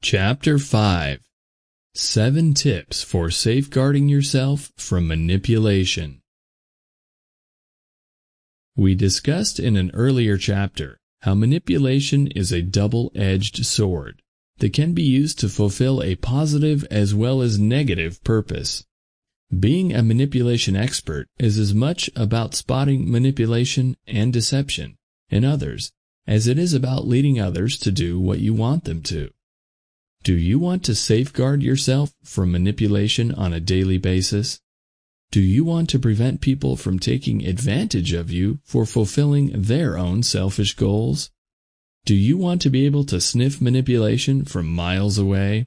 Chapter 5 Seven Tips for Safeguarding Yourself from Manipulation We discussed in an earlier chapter how manipulation is a double-edged sword that can be used to fulfill a positive as well as negative purpose. Being a manipulation expert is as much about spotting manipulation and deception in others as it is about leading others to do what you want them to. Do you want to safeguard yourself from manipulation on a daily basis? Do you want to prevent people from taking advantage of you for fulfilling their own selfish goals? Do you want to be able to sniff manipulation from miles away?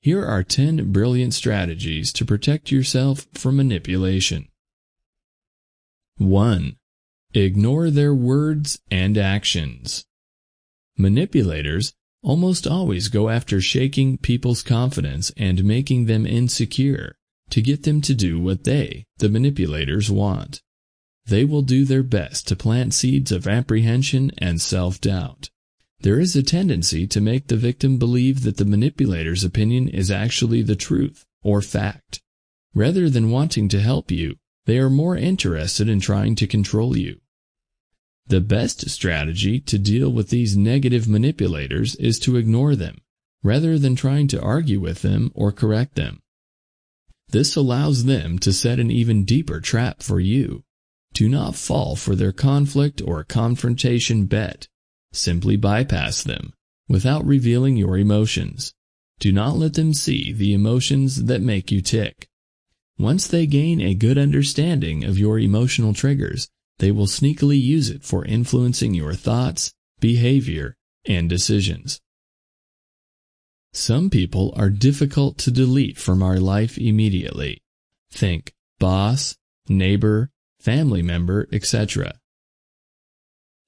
Here are 10 brilliant strategies to protect yourself from manipulation. 1. Ignore their words and actions. Manipulators almost always go after shaking people's confidence and making them insecure to get them to do what they, the manipulators, want. They will do their best to plant seeds of apprehension and self-doubt. There is a tendency to make the victim believe that the manipulator's opinion is actually the truth or fact. Rather than wanting to help you, they are more interested in trying to control you. The best strategy to deal with these negative manipulators is to ignore them, rather than trying to argue with them or correct them. This allows them to set an even deeper trap for you. Do not fall for their conflict or confrontation bet. Simply bypass them, without revealing your emotions. Do not let them see the emotions that make you tick. Once they gain a good understanding of your emotional triggers, they will sneakily use it for influencing your thoughts, behavior, and decisions. Some people are difficult to delete from our life immediately. Think boss, neighbor, family member, etc.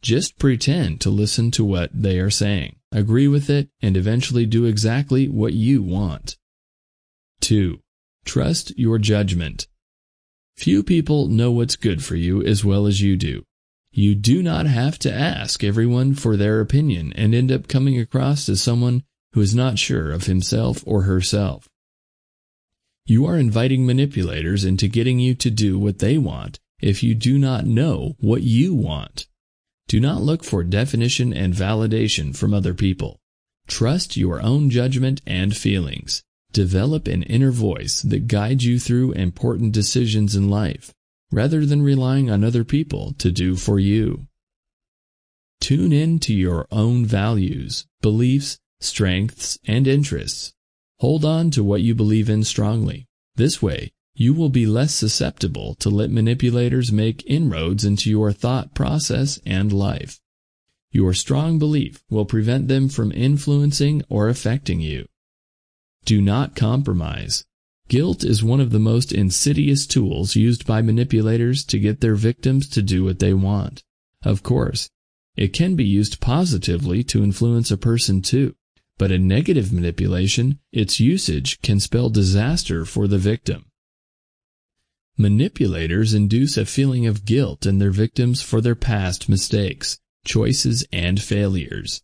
Just pretend to listen to what they are saying, agree with it, and eventually do exactly what you want. 2. Trust your judgment. Few people know what's good for you as well as you do. You do not have to ask everyone for their opinion and end up coming across as someone who is not sure of himself or herself. You are inviting manipulators into getting you to do what they want if you do not know what you want. Do not look for definition and validation from other people. Trust your own judgment and feelings. Develop an inner voice that guides you through important decisions in life, rather than relying on other people to do for you. Tune in to your own values, beliefs, strengths, and interests. Hold on to what you believe in strongly. This way, you will be less susceptible to let manipulators make inroads into your thought process and life. Your strong belief will prevent them from influencing or affecting you. Do not compromise. Guilt is one of the most insidious tools used by manipulators to get their victims to do what they want. Of course, it can be used positively to influence a person too, but in negative manipulation, its usage can spell disaster for the victim. Manipulators induce a feeling of guilt in their victims for their past mistakes, choices, and failures.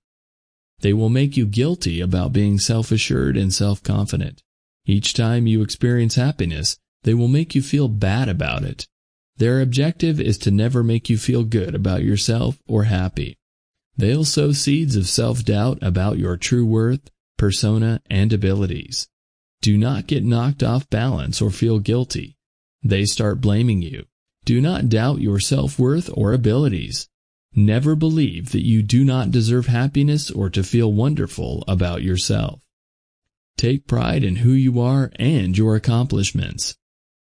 They will make you guilty about being self-assured and self-confident. Each time you experience happiness, they will make you feel bad about it. Their objective is to never make you feel good about yourself or happy. They'll sow seeds of self-doubt about your true worth, persona, and abilities. Do not get knocked off balance or feel guilty. They start blaming you. Do not doubt your self-worth or abilities. Never believe that you do not deserve happiness or to feel wonderful about yourself. Take pride in who you are and your accomplishments.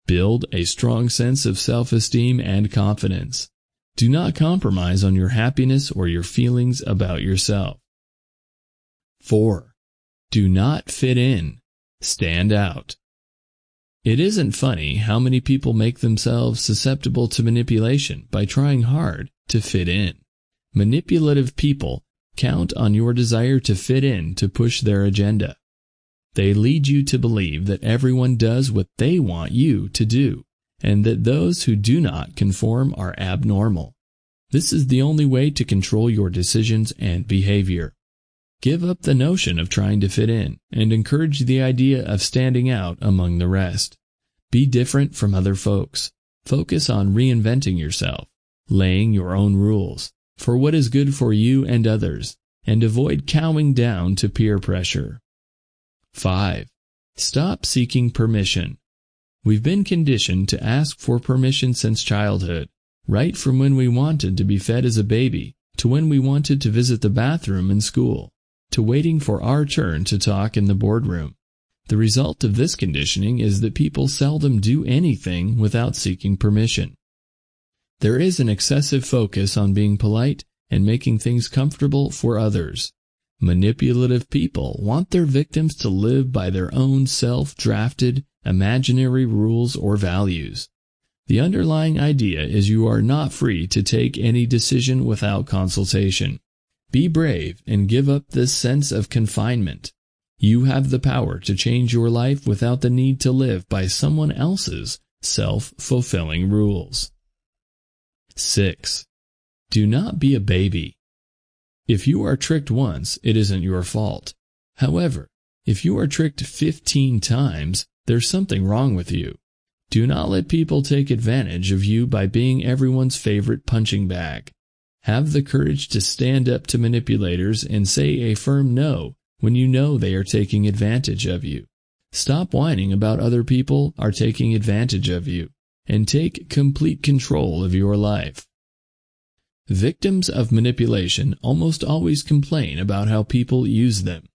Build a strong sense of self-esteem and confidence. Do not compromise on your happiness or your feelings about yourself. 4. Do not fit in. Stand out. It isn't funny how many people make themselves susceptible to manipulation by trying hard to fit in. Manipulative people count on your desire to fit in to push their agenda. They lead you to believe that everyone does what they want you to do, and that those who do not conform are abnormal. This is the only way to control your decisions and behavior. Give up the notion of trying to fit in and encourage the idea of standing out among the rest. Be different from other folks. Focus on reinventing yourself, laying your own rules for what is good for you and others, and avoid cowing down to peer pressure. 5. Stop seeking permission. We've been conditioned to ask for permission since childhood, right from when we wanted to be fed as a baby to when we wanted to visit the bathroom in school to waiting for our turn to talk in the boardroom. The result of this conditioning is that people seldom do anything without seeking permission. There is an excessive focus on being polite and making things comfortable for others. Manipulative people want their victims to live by their own self-drafted, imaginary rules or values. The underlying idea is you are not free to take any decision without consultation. Be brave and give up this sense of confinement. You have the power to change your life without the need to live by someone else's self-fulfilling rules. 6. Do not be a baby. If you are tricked once, it isn't your fault. However, if you are tricked 15 times, there's something wrong with you. Do not let people take advantage of you by being everyone's favorite punching bag. Have the courage to stand up to manipulators and say a firm no when you know they are taking advantage of you. Stop whining about other people are taking advantage of you and take complete control of your life. Victims of manipulation almost always complain about how people use them.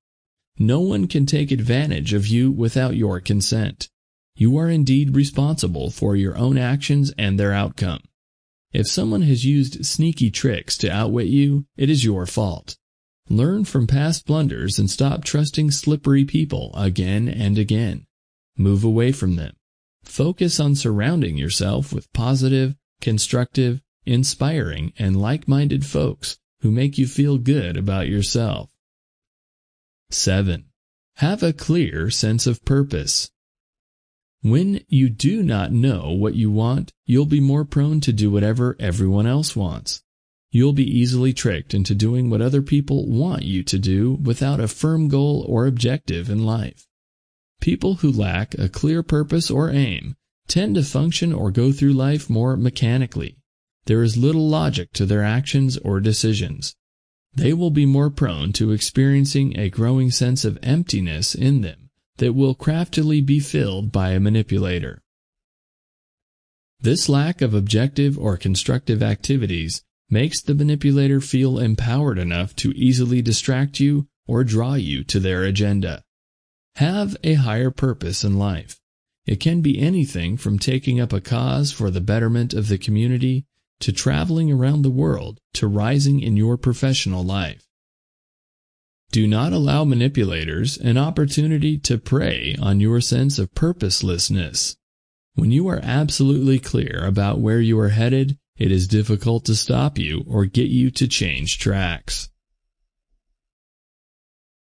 No one can take advantage of you without your consent. You are indeed responsible for your own actions and their outcome. If someone has used sneaky tricks to outwit you, it is your fault. Learn from past blunders and stop trusting slippery people again and again. Move away from them. Focus on surrounding yourself with positive, constructive, inspiring, and like-minded folks who make you feel good about yourself. 7. Have a clear sense of purpose. When you do not know what you want, you'll be more prone to do whatever everyone else wants. You'll be easily tricked into doing what other people want you to do without a firm goal or objective in life. People who lack a clear purpose or aim tend to function or go through life more mechanically. There is little logic to their actions or decisions. They will be more prone to experiencing a growing sense of emptiness in them that will craftily be filled by a manipulator. This lack of objective or constructive activities makes the manipulator feel empowered enough to easily distract you or draw you to their agenda. Have a higher purpose in life. It can be anything from taking up a cause for the betterment of the community to traveling around the world to rising in your professional life. Do not allow manipulators an opportunity to prey on your sense of purposelessness. When you are absolutely clear about where you are headed, it is difficult to stop you or get you to change tracks.